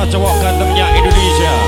cowok-cowok gantengnya Indonesia.